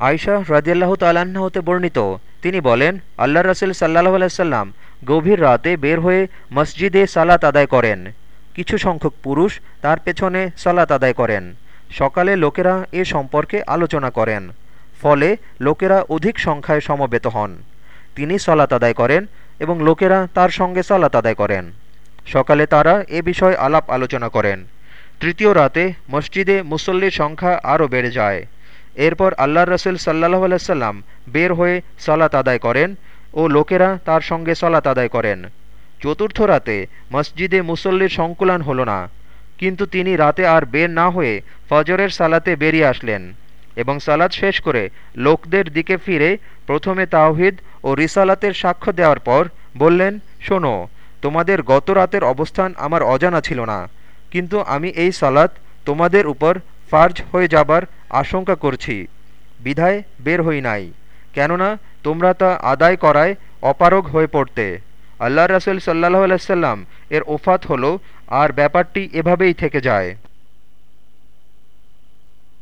আয়শা রাজিয়াল্লাহ তাল্লাহ্ন হতে বর্ণিত। তিনি বলেন আল্লাহ রসুল সাল্লাহ আলাইসাল্লাম গভীর রাতে বের হয়ে মসজিদে সালাত আদায় করেন। কিছু সংখ্যক পুরুষ তার পেছনে সালাত আদায় করেন। সকালে লোকেরা এ সম্পর্কে আলোচনা করেন। ফলে লোকেরা অধিক সংখ্যায় সমবেত হন। তিনি সলাত আদায় করেন এবং লোকেরা তার সঙ্গে সালাত আদায় করেন। সকালে তারা এ বিষয়ে আলাপ আলোচনা করেন। তৃতীয় রাতে মসজিদে মুসল্লির সংখ্যা আরও বেড়ে যায়। এরপর আল্লাহ রসুল সাল্লাহ আলাইসাল্লাম বের হয়ে সলাত আদায় করেন ও লোকেরা তার সঙ্গে সলাত আদায় করেন। চতুর্থ রাতে মসজিদে মুসল্লির সংকুলান হল না, কিন্তু তিনি রাতে আর বের না হয়ে ফজরের সালাতে বেরিয়ে আসলেন এবং সালাত শেষ করে লোকদের দিকে ফিরে প্রথমে তাওহিদ ও রিসালাতের সাক্ষ্য দেওয়ার পর বললেন, শোনো, তোমাদের গত রাতের অবস্থান আমার অজানা ছিল না, কিন্তু আমি এই সালাত তোমাদের উপর ফার্জ হয়ে যাবার আশঙ্কা করছি। বিধায় বের হই নাই, কেননা তোমরা তা আদায় করায় অপারগ হয়ে পড়তে। আল্লাহ রাসুল সাল্লাহ আলাইসাল্লাম এর ওফাত হলো, আর ব্যাপারটি এভাবেই থেকে যায়।